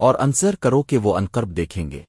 اور انصر کرو کہ وہ انقرب دیکھیں گے۔